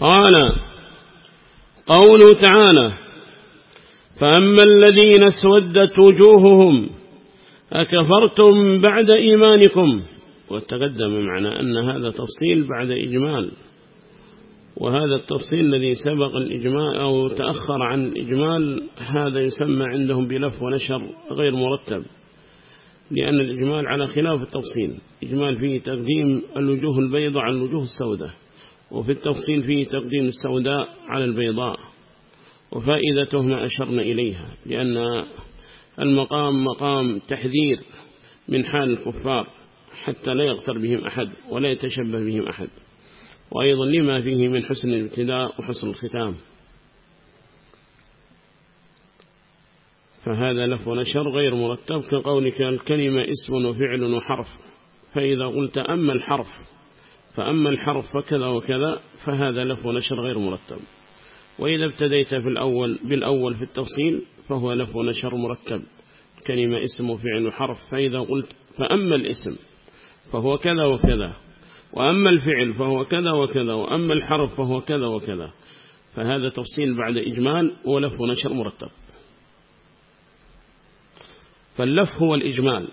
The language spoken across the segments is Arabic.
قال قوله تعالى فأما الذين اسودت وجوههم أكفرتم بعد إيمانكم. وتقدم معنا أن هذا تفصيل بعد إجمال. وهذا التفصيل الذي سبق الإجمال أو تأخر عن الإجمال هذا يسمى عندهم بلف ونشر غير مرتب. لأن الإجمال على خلاف التفصيل. إجمال فيه تقديم الوجوه البيضاء على الوجوه السوداء. وفي التفصيل فيه تقديم السوداء على البيضاء وفائدته ما أشرنا إليها لأن المقام مقام تحذير من حال الكفار حتى لا يغتر بهم أحد ولا يتشبه بهم أحد. وأيضا لما فيه من حسن الابتداء وحسن الختام. فهذا لف ونشر غير مرتب كقولك الكلمة اسم وفعل وحرف. فإذا قلت أما الحرف فأما الحرف فكذا وكذا فهذا لف ونشر غير مرتب. وإذا ابتديت في الأول بالأول في التفصيل فهو لف ونشر مرتب. كلمة اسم وفعل وحرف فإذا قلت فأما الاسم فهو كذا وكذا وأما الفعل فهو كذا وكذا وأما الحرف فهو كذا وكذا. فهذا تفصيل بعد إجمال ولف ونشر مرتب. فاللف هو الإجمال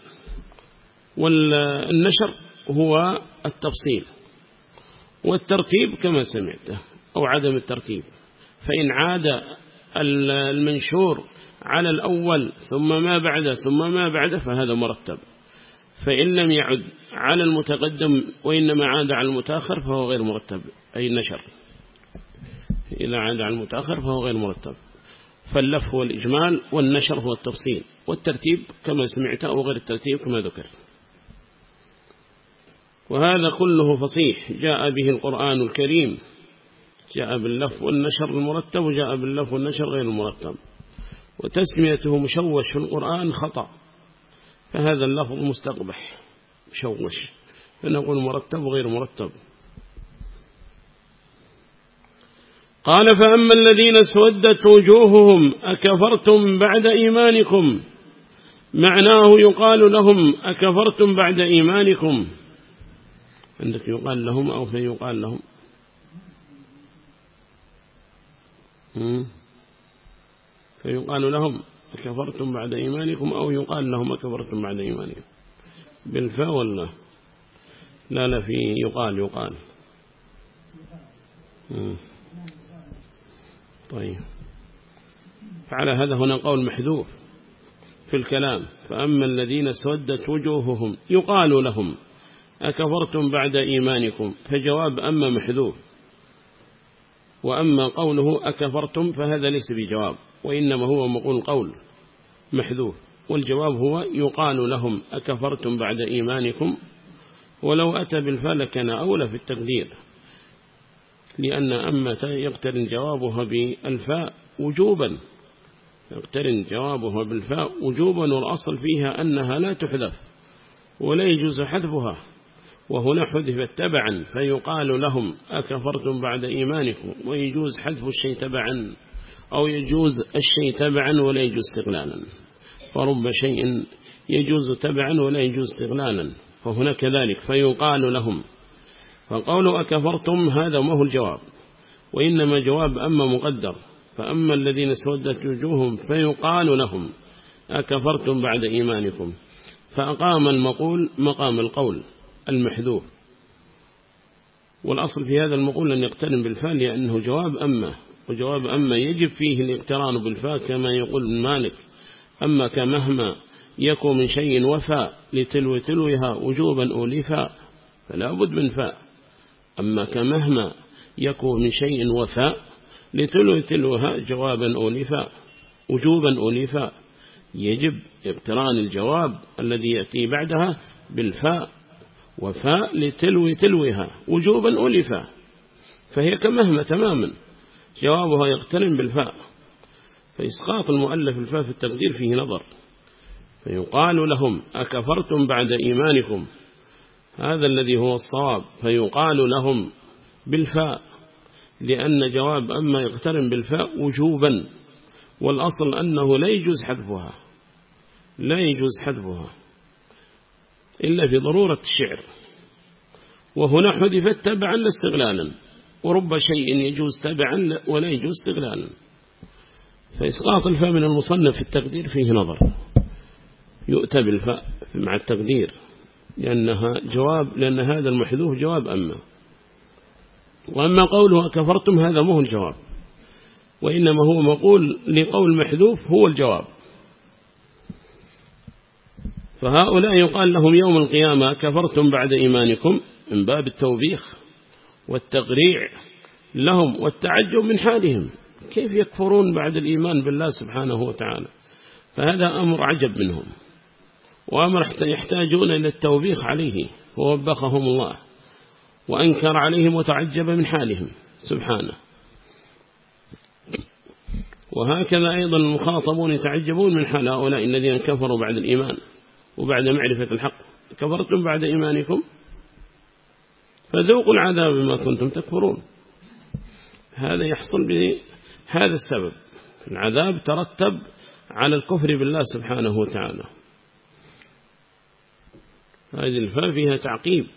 والنشر هو التفصيل. والترتيب كما سمعته أو عدم الترتيب فإن عاد المنشور على الأول ثم ما بعده ثم ما بعده فهذا مرتب. فإن لم يعد على المتقدم وإنما عاد على المتأخر فهو غير مرتب. أي النشر إذا عاد على المتأخر فهو غير مرتب. فاللف هو الإجمال والنشر هو التفصيل. والترتيب كما سمعت أو غير الترتيب كما ذكر وهذا كله فصيح. جاء به القرآن الكريم. جاء باللف والنشر المرتب وجاء باللف والنشر غير المرتب. وتسميته مشوش في القرآن خطأ. فهذا اللفظ مستقبح. مشوش. فنقول مرتب وغير مرتب. قال فأما الذين اسودت وجوههم أكفرتم بعد إيمانكم؟ معناه يقال لهم أكفرتم بعد إيمانكم. عندك يقال لهم أو فيقال لهم. فيقال لهم أكفرتم بعد إيمانكم أو يقال لهم أكفرتم بعد إيمانكم. بالفاء ولا لا لا في يقال يقال. طيب. فعلى هذا هنا قول محذوف في الكلام. فأما الذين سودت وجوههم يقال لهم أكفرتم بعد إيمانكم؟ فجواب أما محذوف. وأما قوله أكفرتم فهذا ليس بجواب وإنما هو مقول قول محذوف. والجواب هو يقال لهم أكفرتم بعد إيمانكم ولو أتى بالفعل كان أولى في التقدير لأن أما يقترن جوابها بالفاء وجوبا. يقترن جوابها بالفاء وجوبا والأصل فيها أنها لا تحذف ولا يجوز حذفها. وهنا حذفت تبعا فيقال لهم أكفرتم بعد إيمانكم ويجوز حذف الشيء تبعا أو يجوز الشيء تبعا ولا يجوز استغلالا فرب شيء يجوز تبعا ولا يجوز استغلالا فهنا كذلك فيقال لهم فقولوا أكفرتم هذا ما هو الجواب. وإنما جواب أما مقدر. فأما الذين سودت وجوههم فيقال لهم أكفرتم بعد إيمانكم. فأقام المقول مقام القول. المحذوف. والأصل في هذا المقول أن يقترن بالفاء لأنه جواب أما وجواب أما يجب فيه الاقتران بالفاء كما يقول مالك. أما كمهما يكون من شيء وفاء لتلو تلوها وجوبا أولفاء فلا بد من فاء. أما كمهما يكون من شيء وفاء لتلو تلوها جوابا أولفاء وجوبا أولفاء يجب اقتران الجواب الذي يأتي بعدها بالفاء وفاء لتلو تلوها وجوبا أولفاء فهي كمهما تماما جوابها يقترن بالفاء فإسقاط المؤلف الفاء في التقدير فيه نظر فيقال لهم أكفرتم بعد إيمانكم؟ هذا الذي هو الصواب فيقال لهم بالفاء لأن جواب أما يقترن بالفاء وجوبا والأصل أنه لا يجوز حذفها لا يجوز حذفها. إلا في ضرورة الشعر. وهنا حذفت تبعا لاستغلالا ورب شيء يجوز تبعا ولا يجوز استغلالا. فإسقاط الفاء من المصنف في التقدير فيه نظر. يؤتى بالفاء مع التقدير لأنها جواب لأن هذا المحذوف جواب أما. وأما قوله كفرتم هذا مو الجواب. وإنما هو مقول لقول محذوف هو الجواب. فهؤلاء يقال لهم يوم القيامة كفرتم بعد إيمانكم من باب التوبيخ والتقريع لهم والتعجب من حالهم. كيف يكفرون بعد الإيمان بالله سبحانه وتعالى؟ فهذا أمر عجب منهم. وأمر يحتاجون إلى التوبيخ عليه ووبخهم الله وأنكر عليهم وتعجب من حالهم سبحانه. وهكذا أيضا المخاطبون يتعجبون من حال هؤلاء الذين كفروا بعد الإيمان. وبعد معرفة الحق. كفرتم بعد إيمانكم؟ فذوقوا العذاب بما كنتم تكفرون. هذا يحصل بهذا السبب. العذاب ترتب على الكفر بالله سبحانه وتعالى. هذه الفاء فيها تعقيب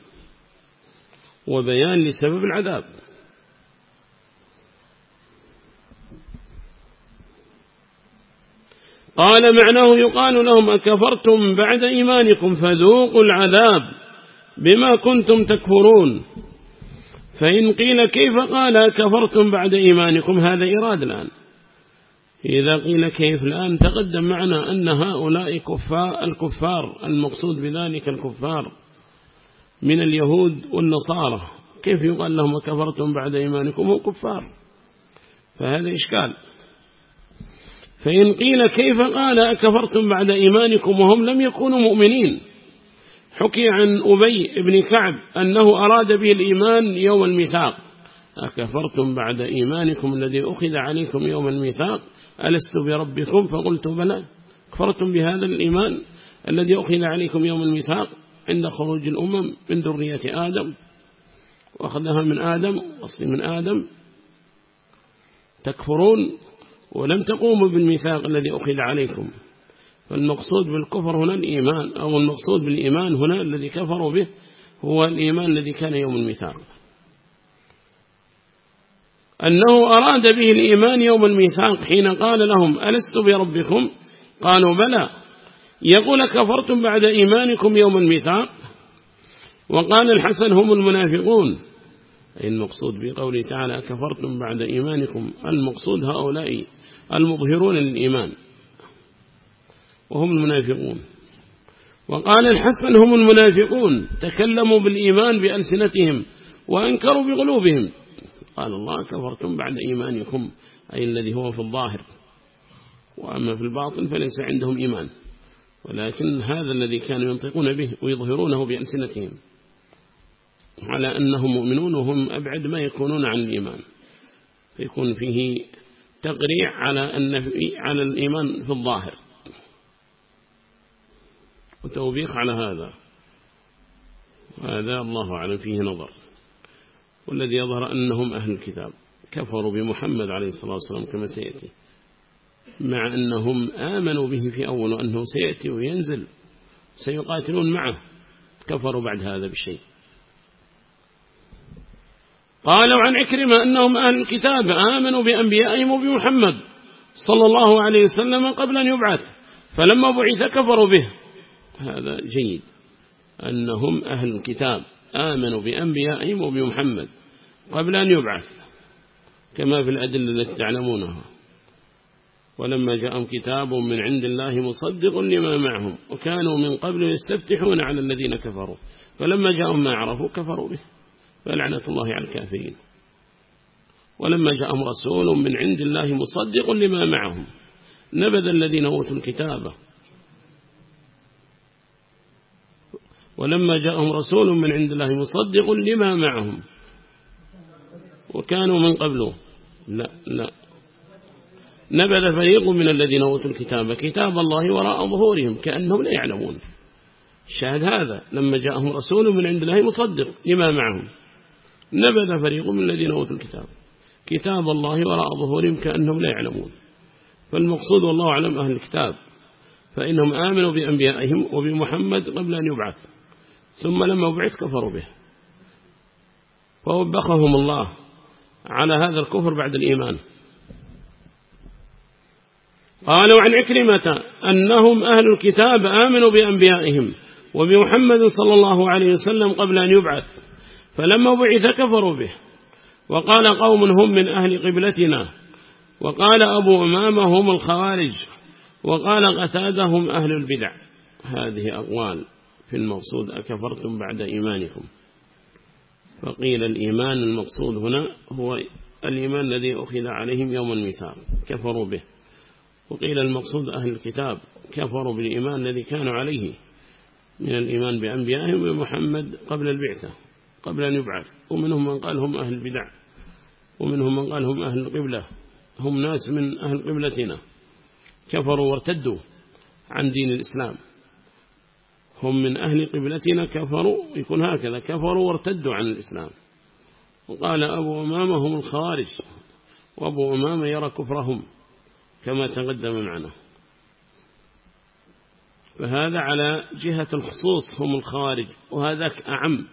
وبيان لسبب العذاب. قال معناه يقال لهم أكفرتم بعد إيمانكم فذوقوا العذاب بما كنتم تكفرون. فإن قيل كيف قال كفرتم بعد إيمانكم؟ هذا إراد الآن. إذا قيل كيف الآن تقدم معنا أن هؤلاء كفار الكفار المقصود بذلك الكفار من اليهود والنصارى. كيف يقال لهم كفرتم بعد إيمانكم؟ هم كفار. فهذا إشكال. فإن قيل كيف قال كفرتم بعد إيمانكم وهم لم يكونوا مؤمنين حكي عن أبي بن كعب أنه أراد به الإيمان يوم الميثاق أكفرتم بعد إيمانكم الذي أخذ عليكم يوم الميثاق ألست بربكم فقلت بلى كفرتم بهذا الإيمان الذي أخذ عليكم يوم الميثاق عند خروج الأمم من ذرية آدم وأخذها من آدم أصل من آدم تكفرون ولم تقوموا بالميثاق الذي أخذ عليكم. فالمقصود بالكفر هنا الإيمان أو المقصود بالإيمان هنا الذي كفروا به هو الإيمان الذي كان يوم الميثاق. أنه أراد به الإيمان يوم الميثاق حين قال لهم ألست بربكم؟ قالوا بلى. يقول كفرتم بعد إيمانكم يوم الميثاق؟ وقال الحسن هم المنافقون. المقصود بقوله تعالى كفرتم بعد إيمانكم. المقصود هؤلاء المظهرون للإيمان. وهم المنافقون. وقال الحسن هم المنافقون. تكلموا بالإيمان بألسنتهم وأنكروا بقلوبهم. قال الله كفرتم بعد إيمانكم أي الذي هو في الظاهر. وأما في الباطن فليس عندهم إيمان. ولكن هذا الذي كانوا ينطقون به ويظهرونه بألسنتهم. على أنهم مؤمنون وهم أبعد ما يكونون عن الإيمان. فيكون فيه تقريع على أن على الإيمان في الظاهر. وتوبيخ على هذا. هذا الله أعلم فيه نظر. والذي يظهر أنهم أهل الكتاب. كفروا بمحمد عليه الصلاة والسلام كما سيأتي. مع أنهم آمنوا به في أول وأنه سيأتي وينزل. سيقاتلون معه. كفروا بعد هذا بشيء. قالوا عن عكرمة أنهم أهل الكتاب آمنوا بأنبيائهم وبمحمد صلى الله عليه وسلم قبل أن يبعث فلما بعث كفروا به. هذا جيد أنهم أهل الكتاب آمنوا بأنبيائهم وبمحمد قبل أن يبعث كما في الأدلة التي تعلمونها. ولما جاءهم كتاب من عند الله مصدق لما معهم وكانوا من قبل يستفتحون على الذين كفروا فلما جاءهم ما عرفوا كفروا به. فلعنة الله على الكافرين. ولما جاءهم رسول من عند الله مصدق لما معهم. نبذ الذين أوتوا الكتاب. ولما جاءهم رسول من عند الله مصدق لما معهم. وكانوا من قبله لا لا. نبذ فريق من الذين أوتوا الكتاب كتاب الله وراء ظهورهم كأنهم لا يعلمون. شاهد هذا. لما جاءهم رسول من عند الله مصدق لما معهم. نبذ فريق من الذين أوتوا الكتاب. كتاب الله وراء ظهورهم كأنهم لا يعلمون. فالمقصود والله أعلم أهل الكتاب فإنهم آمنوا بأنبيائهم وبمحمد قبل أن يبعث. ثم لما بعث كفروا به. فوبخهم الله على هذا الكفر بعد الإيمان. قالوا عن عكرمة أنهم أهل الكتاب آمنوا بأنبيائهم وبمحمد صلى الله عليه وسلم قبل أن يبعث. فلما بعث كفروا به. وقال قوم هم من أهل قبلتنا. وقال أبو أمامة هم الخوارج. وقال قتادهم أهل البدع. هذه أقوال في المقصود أكفرتم بعد إيمانكم. فقيل الإيمان المقصود هنا هو الإيمان الذي أخذ عليهم يوم الميثاق. كفروا به. وقيل المقصود أهل الكتاب. كفروا بالإيمان الذي كانوا عليه. من الإيمان بأنبيائهم ومحمد قبل البعثة. قبل أن يبعث. ومنهم من قال هم أهل البدع. ومنهم من قال هم أهل القبلة. هم ناس من أهل قبلتنا. كفروا وارتدوا عن دين الإسلام. هم من أهل قبلتنا كفروا يكون هكذا. كفروا وارتدوا عن الإسلام. وقال أبو أمامة هم الخوارج. وأبو أمامة يرى كفرهم كما تقدم معنا. فهذا على جهة الخصوص هم الخوارج. وهذاك أعم.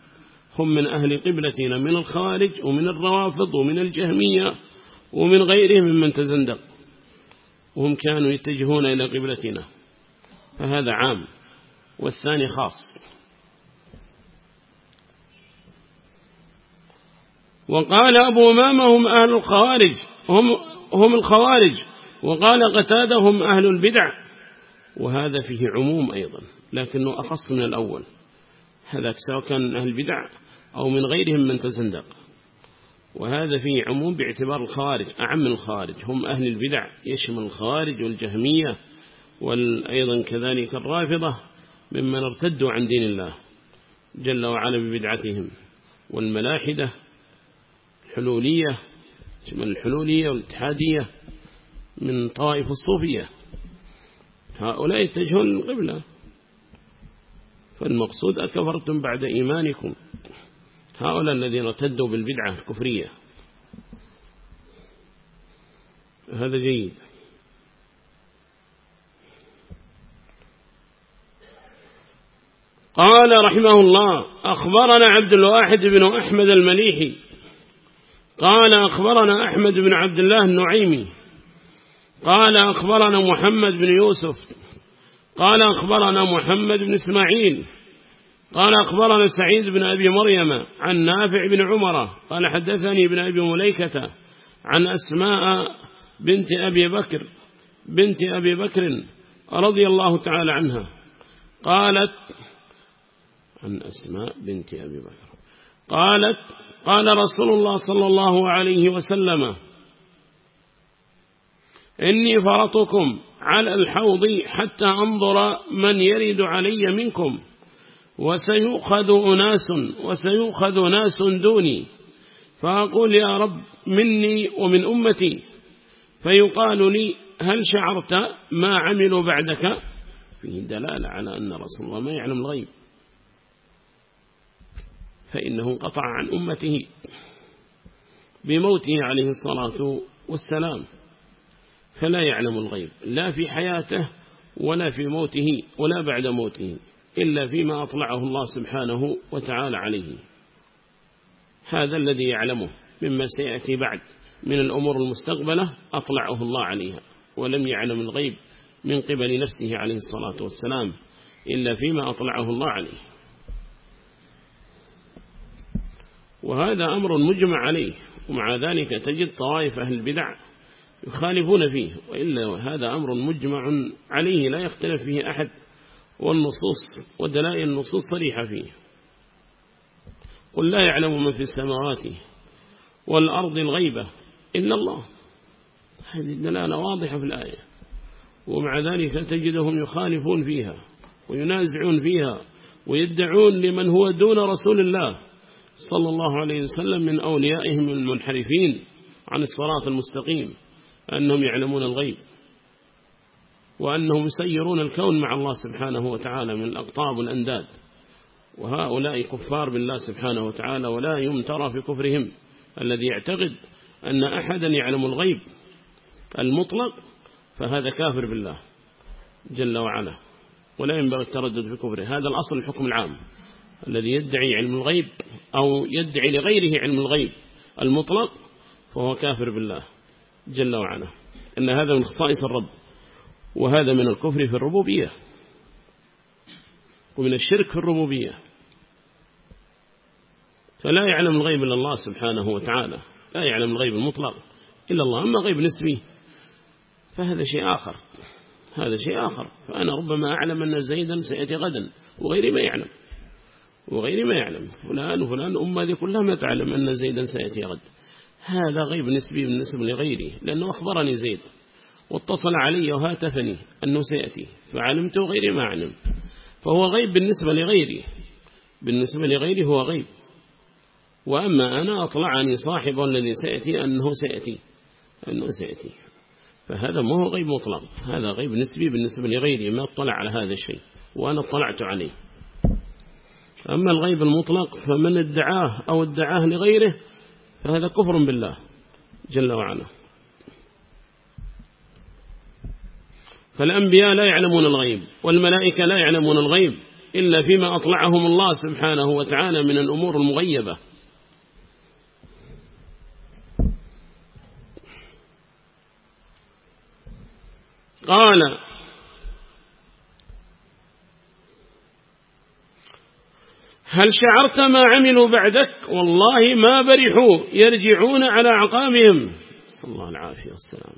هم من أهل قبلتنا من الخوارج ومن الروافض ومن الجهمية ومن غيرهم ممن تزندق. وهم كانوا يتجهون إلى قبلتنا. فهذا عام. والثاني خاص. وقال أبو أمامة هم أهل الخوارج. هم, هم الخوارج. وقال قتادة هم أهل البدع. وهذا فيه عموم أيضا لكنه أخص من الأول. هذا سواء كان أهل البدع أو من غيرهم من تزندق. وهذا فيه عموم باعتبار الخوارج أعم الخوارج. هم أهل البدع يشمل الخوارج والجهمية وأيضا كذلك الرافضة ممن ارتدوا عن دين الله جل وعلا ببدعتهم. والملاحدة الحلولية شمل الحلولية والاتحادية من طائف الصوفية. هؤلاء يتجهون القبلة فالمقصود أكفرتم بعد إيمانكم. هؤلاء الذين ارتدوا بالبدعة الكفرية. هذا جيد. قال رحمه الله أخبرنا عبد الواحد بن أحمد المليحي. قال أخبرنا أحمد بن عبد الله النعيمي. قال أخبرنا محمد بن يوسف. قال أخبرنا محمد بن إسماعيل. قال أخبرنا سعيد بن أبي مريم عن نافع بن عمر قال حدثني ابن أبي مليكة عن أسماء بنت أبي بكر بنت أبي بكر رضي الله تعالى عنها. قالت عن أسماء بنت أبي بكر. قالت قال رسول الله صلى الله عليه وسلم إني فرطكم على الحوض حتى أنظر من يرد علي منكم. وسيؤخذ أناس وسيؤخذ ناس دوني. فأقول يا رب مني ومن أمتي. فيقال لي هل شعرت ما عملوا بعدك؟ فيه دلالة على أن رسول الله ما يعلم الغيب. فإنه قطع عن أمته بموته عليه الصلاة والسلام. فلا يعلم الغيب. لا في حياته ولا في موته ولا بعد موته. إلا فيما أطلعه الله سبحانه وتعالى عليه. هذا الذي يعلمه مما سيأتي بعد من الأمور المستقبلة أطلعه الله عليها ولم يعلم الغيب من قبل نفسه عليه الصلاة والسلام إلا فيما أطلعه الله عليه. وهذا أمر مجمع عليه ومع ذلك تجد طوائف أهل البدع يخالفون فيه وإلا هذا أمر مجمع عليه لا يختلف فيه أحد. والنصوص ودلائل النصوص صريحة فيه. قل لا يعلم من في السماوات والأرض الغيبة إلا الله. هذه الدلالة واضحة في الآية. ومع ذلك تجدهم يخالفون فيها وينازعون فيها ويدعون لمن هو دون رسول الله صلى الله عليه وسلم من أوليائهم المنحرفين عن الصراط المستقيم أنهم يعلمون الغيب. وأنهم يسيرون الكون مع الله سبحانه وتعالى من الأقطاب والأنداد. وهؤلاء كفار بالله سبحانه وتعالى ولا يمترى في كفرهم. الذي يعتقد أن أحدا يعلم الغيب المطلق فهذا كافر بالله جل وعلا. ولا ينبغي التردد في كفره. هذا الأصل الحكم العام. الذي يدعي علم الغيب أو يدعي لغيره علم الغيب المطلق فهو كافر بالله جل وعلا. أن هذا من خصائص الرب. وهذا من الكفر في الربوبية ومن الشرك في الربوبية. فلا يعلم الغيب إلا الله سبحانه وتعالى لا يعلم الغيب المطلق إلا الله. أما غيب نسبي فهذا شيء آخر هذا شيء آخر. فأنا ربما أعلم أن زيدا سيأتي غدا وغيري ما يعلم وغيري ما يعلم. فلان وفلان أمة دي كلها ما تعلم أن زيدا سيأتي غد. هذا غيب نسبي بالنسبة لغيري لأنه أخبرني زيد. واتصل علي وهاتفني أنه سيأتي فعلمت وغيري ما علم فهو غيب بالنسبة لغيري. بالنسبة لغيري هو غيب. وأما أنا أطلعني صاحبه الذي سيأتي أنه سيأتي أنه سيأتي. فهذا ما هو غيب مطلق. هذا غيب نسبي بالنسبة لغيري ما اطلع على هذا الشيء وأنا اطلعت عليه. أما الغيب المطلق فمن ادعاه أو ادعاه لغيره فهذا كفر بالله جل وعلا. فالأنبياء لا يعلمون الغيب والملائكة لا يعلمون الغيب إلا فيما أطلعهم الله سبحانه وتعالى من الأمور المغيبة. قال هل شعرت ما عملوا بعدك؟ والله ما برحوا يرجعون على عقابهم. صلى الله العافية والسلام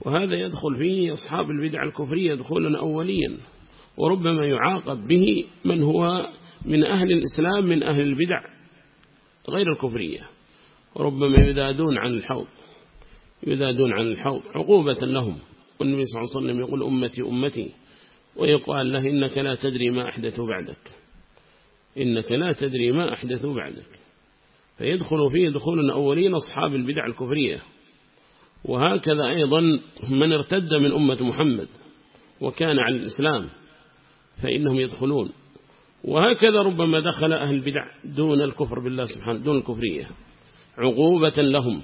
وهذا يدخل فيه أصحاب البدع الكفرية دخولا أوليا وربما يعاقب به من هو من أهل الإسلام من أهل البدع غير الكفرية. وربما يذادون عن الحوض يذادون عن الحوض عقوبة لهم. والنبي صلى الله عليه وسلم يقول أمتي أمتي ويقال له إنك لا تدري ما أحدثوا بعدك. إنك لا تدري ما أحدثوا بعدك. فيدخل فيه دخول أولين أصحاب البدع الكفرية. وهكذا أيضا من ارتد من أمة محمد وكان على الإسلام فإنهم يدخلون. وهكذا ربما دخل أهل البدع دون الكفر بالله سبحانه دون الكفرية. عقوبة لهم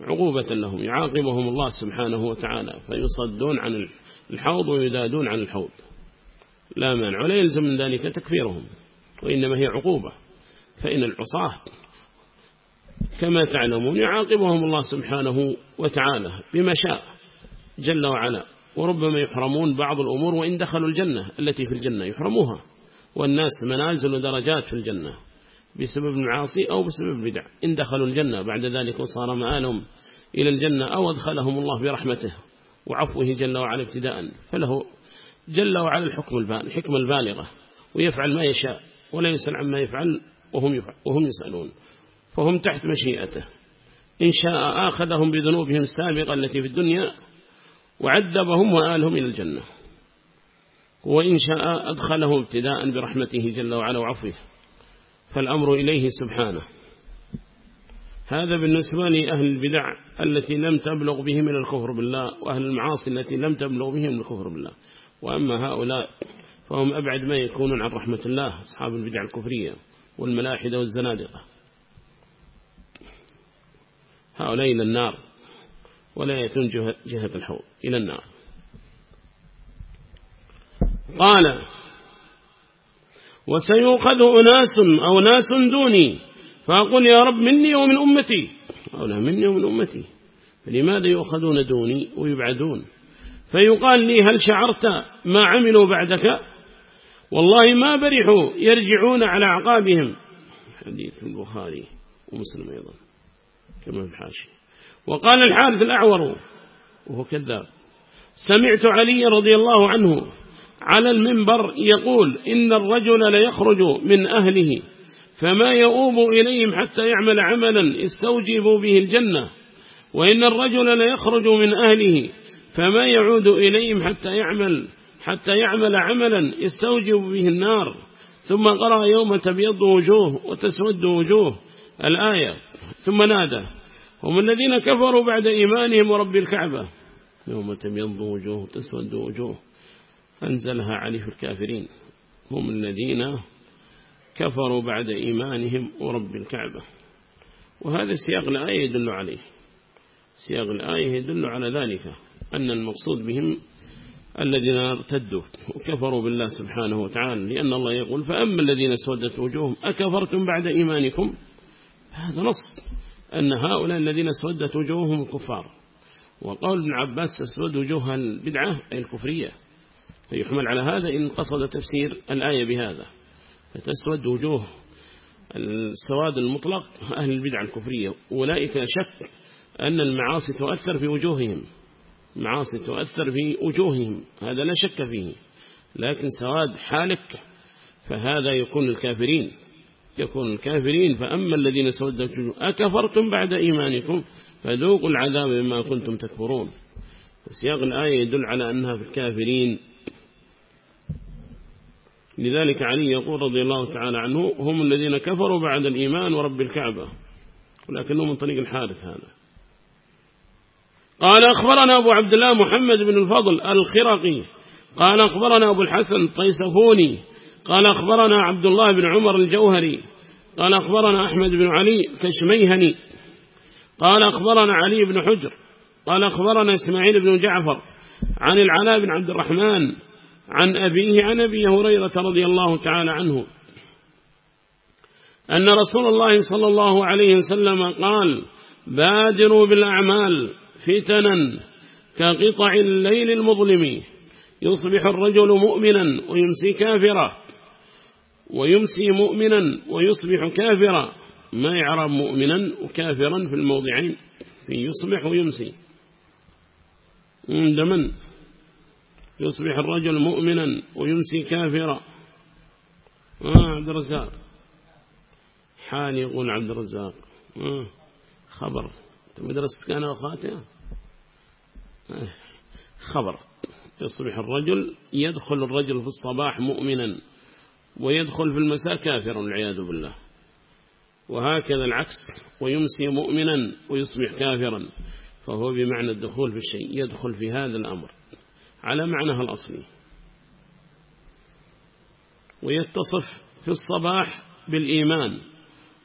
عقوبة لهم. يعاقبهم الله سبحانه وتعالى فيصدون عن الحوض ويدادون عن الحوض. لا مانع ولا يلزم من ذلك تكفيرهم وإنما هي عقوبة. فإن العصاة كما تعلمون يعاقبهم الله سبحانه وتعالى بما شاء جل وعلا. وربما يحرمون بعض الأمور وإن دخلوا الجنة التي في الجنة يحرموها. والناس منازل ودرجات في الجنة بسبب المعاصي أو بسبب البدع. إن دخلوا الجنة بعد ذلك وصار مآلهم إلى الجنة أو أدخلهم الله برحمته وعفوه جل وعلا ابتداء. فله جل وعلا الحكم الحكمة البالغة ويفعل ما يشاء ولا يسأل عما يفعل وهم, وهم يسألون. فهم تحت مشيئته. إن شاء آخذهم بذنوبهم السابقة التي في الدنيا وعذبهم وآلهم إلى الجنة. وإن شاء أدخله ابتداء برحمته جل وعلا وعفوه. فالأمر إليه سبحانه. هذا بالنسبة لأهل البدع التي لم تبلغ بهم من الكفر بالله وأهل المعاصي التي لم تبلغ بهم الكفر بالله. وأما هؤلاء فهم أبعد ما يكونون عن رحمة الله أصحاب البدع الكفرية والملاحدة والزنادقة. هؤلاء إلى النار ولا يأتون جهة الحوض إلى النار. قال وسيؤخذ أناس أو ناس دوني فأقول يا رب مني ومن أمتي. أو لا مني ومن أمتي. فلماذا يؤخذون دوني ويبعدون؟ فيقال لي هل شعرت ما عملوا بعدك؟ والله ما برحوا يرجعون على عقابهم. حديث البخاري ومسلم أيضا. كما في الحاشي وقال الحارث الأعور وهو كذاب سمعت علي رضي الله عنه على المنبر يقول إن الرجل ليخرج من أهله فما يؤوب إليهم حتى يعمل عملا يستوجب به الجنة وإن الرجل ليخرج من أهله فما يعود إليهم حتى يعمل حتى يعمل عملا يستوجب به النار ثم قرأ يوم تبيض وجوه وتسود وجوه الآية. ثم نادى هم الذين كفروا بعد إيمانهم ورب الكعبة. يوم تبيض وجوه وتسود وجوه أنزلها عليه الكافرين. هم الذين كفروا بعد إيمانهم ورب الكعبة. وهذا سياق الآية يدل عليه. سياق الآية يدل على ذلك أن المقصود بهم الذين ارتدوا وكفروا بالله سبحانه وتعالى لأن الله يقول فأما الذين سودت وجوههم أكفرتم بعد إيمانكم؟ هذا نص أن هؤلاء الذين اسودت وجوههم الكفار. وقول ابن عباس تسود وجوه البدعة أي الكفرية. فيحمل على هذا إن قصد تفسير الآية بهذا. فتسود وجوه السواد المطلق أهل البدعة الكفرية. أولئك شك أن المعاصي تؤثر في وجوههم. معاصي تؤثر في وجوههم. هذا لا شك فيه. لكن سواد حالك فهذا يكون الكافرين يكون الكافرين فأما الذين سودت أكفرتم بعد إيمانكم؟ فذوقوا العذاب بما كنتم تكفرون. سياق الآية يدل على أنها في الكافرين. لذلك علي يقول رضي الله تعالى عنه هم الذين كفروا بعد الإيمان ورب الكعبة ولكنه من طريق الحارث هذا. قال أخبرنا أبو عبد الله محمد بن الفضل الخرقي قال أخبرنا أبو الحسن طيسفوني قال أخبرنا عبد الله بن عمر الجوهري قال أخبرنا أحمد بن علي كشميهني قال أخبرنا علي بن حجر قال أخبرنا إسماعيل بن جعفر عن العلاء بن عبد الرحمن عن أبيه عن أبي هريرة رضي الله تعالى عنه أن رسول الله صلى الله عليه وسلم قال بادروا بالأعمال فتنا كقطع الليل المظلم يصبح الرجل مؤمنا ويمسي كافرا ويمسي مؤمنا ويصبح كافرا. ما يعرب مؤمنا وكافرا في الموضعين؟ في يصبح ويمسي. عندما يصبح الرجل مؤمنا ويمسي كافرا. آه عبد الرزاق. حال يقول عبد الرزاق. آه خبر. مدرسة كان أخواتها آه خبر. يصبح الرجل يدخل الرجل في الصباح مؤمنا. ويدخل في المساء كافرا والعياذ بالله. وهكذا العكس ويمسي مؤمنا ويصبح كافرا فهو بمعنى الدخول في الشيء يدخل في هذا الأمر. على معناها الأصلي. ويتصف في الصباح بالإيمان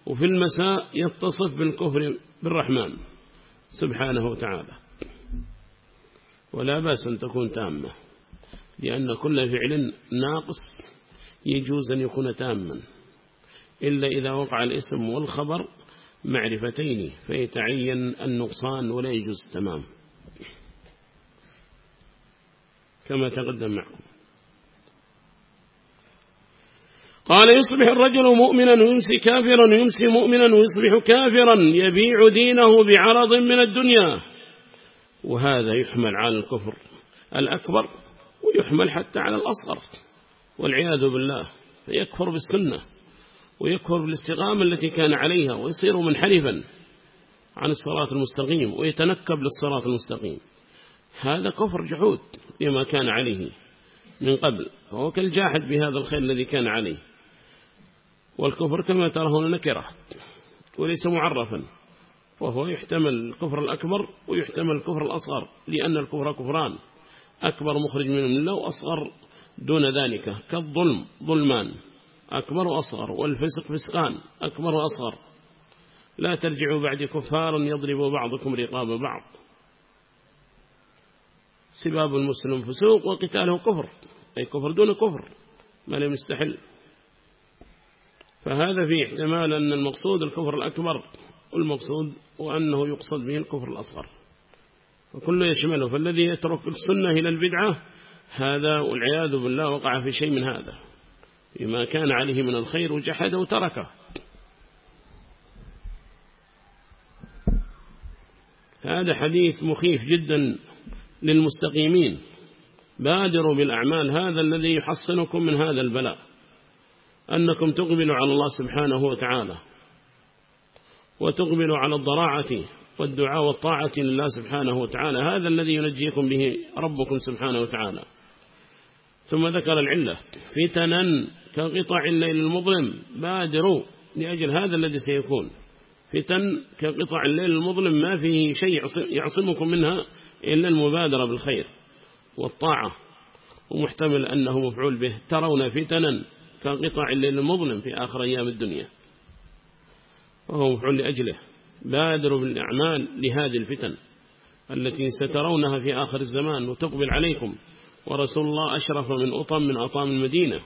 وفي المساء يتصف بالكفر بالرحمن سبحانه وتعالى. ولا بأس أن تكون تامة لأن كل فعل ناقص. يجوز أن يكون تاما إلا إذا وقع الاسم والخبر معرفتين فيتعين النقصان ولا يجوز التمام كما تقدم معكم. قال يصبح الرجل مؤمنا ويمسي كافرا ويمسي مؤمنا ويصبح كافرا يبيع دينه بعرض من الدنيا. وهذا يحمل على الكفر الأكبر ويحمل حتى على الأصغر. والعياذ بالله فيكفر بالسنة ويكفر بالاستقامة التي كان عليها ويصير منحرفا عن الصراط المستقيم ويتنكب للصراط المستقيم. هذا كفر جحود بما كان عليه من قبل فهو كالجاحد بهذا الخير الذي كان عليه. والكفر كما تراه نكرة وليس معرفا وهو يحتمل الكفر الأكبر ويحتمل الكفر الأصغر لأن الكفر كفران. أكبر مخرج من الله وأصغر دون ذلك. كالظلم ظلمان. أكبر وأصغر والفسق فسقان. أكبر وأصغر لا ترجعوا بعد كفارا يضرب بعضكم رقاب بعض. سباب المسلم فسوق وقتاله كفر. أي كفر دون كفر. ما لم يستحل. فهذا فيه احتمال أن المقصود الكفر الأكبر. والمقصود وأنه يقصد به الكفر الأصغر. وكله يشمله. فالذي يترك السنة إلى البدعة هذا والعياذ بالله وقع في شيء من هذا. بما كان عليه من الخير وجحد وتركه. هذا حديث مخيف جدا للمستقيمين. بادروا بالأعمال هذا الذي يحصنكم من هذا البلاء. أنكم تقبلوا على الله سبحانه وتعالى. وتقبلوا على الضراعة والدعاء والطاعة لله سبحانه وتعالى. هذا الذي ينجيكم به ربكم سبحانه وتعالى. ثم ذكر العلة. فتنا كقطع الليل المظلم. بادروا لأجل هذا الذي سيكون. فتن كقطع الليل المظلم. ما فيه شيء يعصمكم منها إلا المبادرة بالخير والطاعة. ومحتمل أنه مفعول به. ترون فتنا كقطع الليل المظلم في آخر أيام الدنيا. وهو مفعول لأجله. بادروا بالأعمال لهذه الفتن التي سترونها في آخر الزمان وتقبل عليكم. ورسول الله أشرف من أطم من أطام المدينة.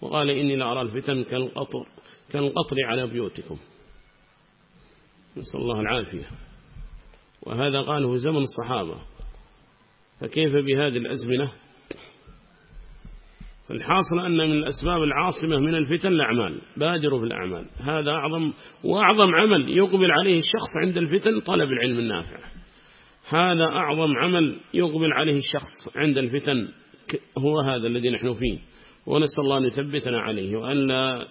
وقال إني لأرى الفتن كالقطر, كالقطر على بيوتكم. نسأل الله العافية. وهذا قاله زمن الصحابة. فكيف بهذه الأزمنة؟ فالحاصل أن من الأسباب العاصمة من الفتن الأعمال. بادروا في الأعمال هذا أعظم وأعظم عمل يقبل عليه الشخص عند الفتن طلب العلم النافع. هذا أعظم عمل يقبل عليه الشخص عند الفتن. هو هذا الذي نحن فيه. ونسأل الله أن يثبتنا عليه وأن لا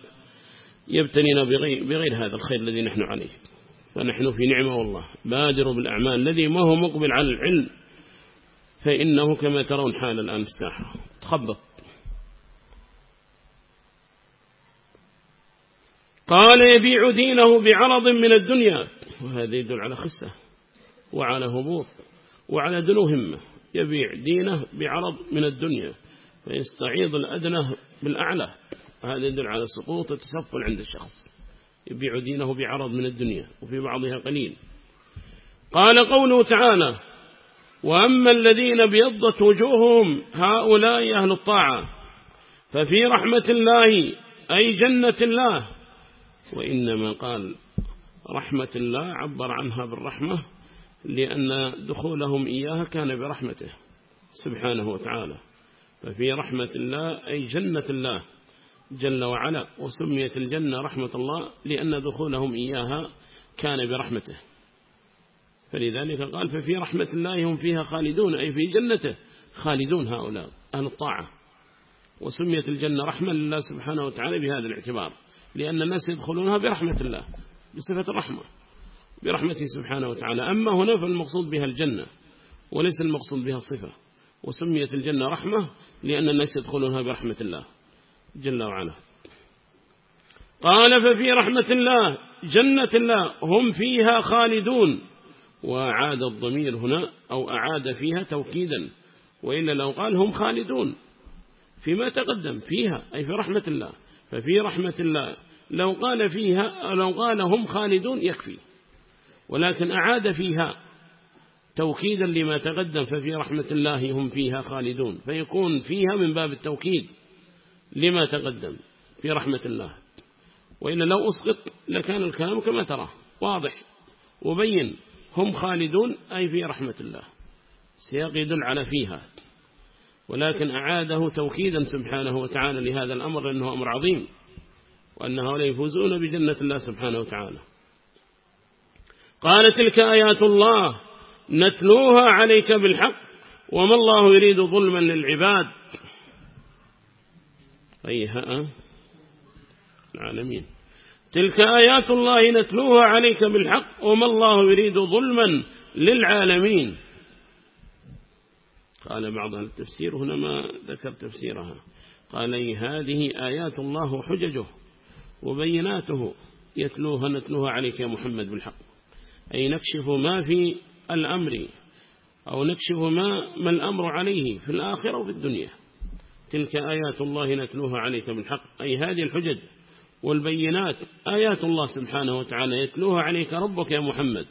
يبتنينا بغير, بغير هذا الخير الذي نحن عليه. فنحن في نعمة والله. بادروا بالأعمال. الذي ما هو مقبل على العلم فإنه كما ترون حال الآن في الساحة. تخبط. قال يبيع دينه بعرض من الدنيا. وهذا يدل على خسة. وعلى هبوط وعلى دنو همة يبيع دينه بعرض من الدنيا فيستعيض الأدنى بالأعلى هذا يدل على سقوط التسفل عند الشخص يبيع دينه بعرض من الدنيا وفي بعضها قليل. قال قوله تعالى وأما الذين بيضت وجوههم هؤلاء أهل الطاعة ففي رحمة الله أي جنة الله. وإنما قال رحمة الله عبر عنها بالرحمة لأن دخولهم إياها كان برحمته سبحانه وتعالى. ففي رحمة الله أي جنة الله جل وعلا وسميت الجنة رحمة الله لأن دخولهم إياها كان برحمته. فلذلك قال ففي رحمة الله هم فيها خالدون أي في جنته خالدون هؤلاء أهل الطاعة. وسميت الجنة رحمة لله سبحانه وتعالى بهذا الاعتبار لأن الناس يدخلونها برحمة الله بصفة الرحمة. برحمته سبحانه وتعالى. أما هنا فالمقصود بها الجنة وليس المقصود بها الصفة وسميت الجنة رحمة لأن الناس يدخلونها برحمة الله جل وعلا. قال ففي رحمة الله جنة الله هم فيها خالدون. وأعاد الضمير هنا أو أعاد فيها توكيدا. وإلا لو قال هم خالدون فيما تقدم فيها أي في رحمة الله. ففي رحمة الله لو قال فيها لو قال هم خالدون يكفي. ولكن أعاد فيها توكيدا لما تقدم ففي رحمة الله هم فيها خالدون. فيكون فيها من باب التوكيد لما تقدم في رحمة الله. وإلا لو أسقط لكان الكلام كما ترى واضح وبين. هم خالدون أي في رحمة الله. سياق يدل على فيها. ولكن أعاده توكيدا سبحانه وتعالى لهذا الأمر لأنه أمر عظيم وأن هؤلاء يفوزون بجنة الله سبحانه وتعالى. قال تلك آيات الله نتلوها عليك بالحق وما الله يريد ظلما للعباد. أي ها العالمين تلك آيات الله نتلوها عليك بالحق وما الله يريد ظلما للعالمين. قال بعض التفسير هنا ما ذكر تفسيرها. قال هذه آيات الله حججه وبيناته يتلوها نتلوها عليك يا محمد بالحق. أي نكشف ما في الأمر أو نكشف ما, ما الأمر عليه في الآخرة وفي الدنيا. تلك آيات الله نتلوها عليك بالحق. أي هذه الحجج والبينات آيات الله سبحانه وتعالى يتلوها عليك ربك يا محمد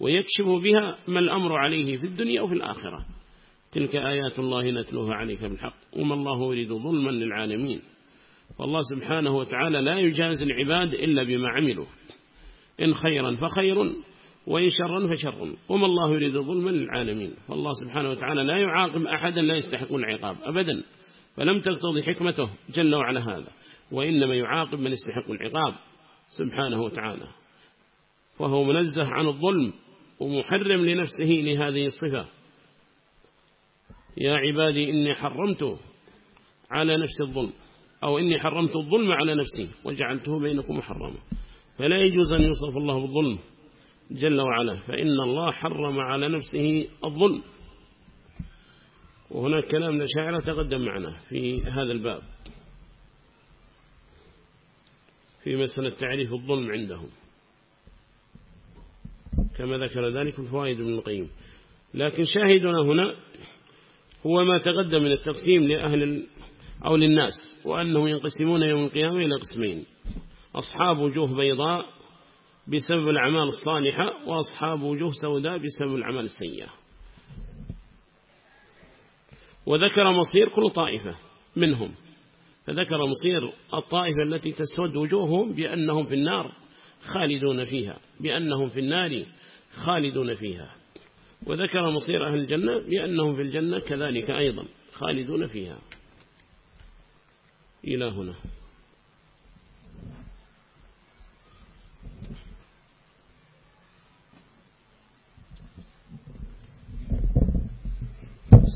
ويكشف بها ما الأمر عليه في الدنيا وفي الآخرة. تلك آيات الله نتلوها عليك بالحق. وما الله يريد ظلما للعالمين. والله سبحانه وتعالى لا يجاز العباد إلا بما عملوا. إن خيرا فخير وإن شرا فشر وما الله يريد ظلما للعالمين. والله سبحانه وتعالى لا يعاقب أحدا لا يستحق العقاب أبدا. فلم تقتضي حكمته جل وعلا هذا. وإنما يعاقب من يستحق العقاب سبحانه وتعالى. وهو منزه عن الظلم ومحرم لنفسه لهذه الصفة. يا عبادي إني حرمت على نفس الظلم. أو إني حرمت الظلم على نفسي وجعلته بينكم محرما. فلا يجوز أن يوصف الله بالظلم. جل وعلا فإن الله حرم على نفسه الظلم. وهناك كلام لشاعرة تقدم معنا في هذا الباب في مسألة تعريف الظلم عندهم. كما ذكر ذلك في فوائد ابن القيم. لكن شاهدنا هنا هو ما تقدم من التقسيم لأهل أو للناس وأنهم ينقسمون يوم القيامة إلى قسمين أصحاب وجوه بيضاء بسبب الأعمال الصالحة وأصحاب وجوه سوداء بسبب الأعمال السيئة. وذكر مصير كل طائفة منهم. فذكر مصير الطائفة التي تسود وجوههم بأنهم في النار خالدون فيها بأنهم في النار خالدون فيها. وذكر مصير أهل الجنة بأنهم في الجنة كذلك أيضا خالدون فيها. إلى هنا.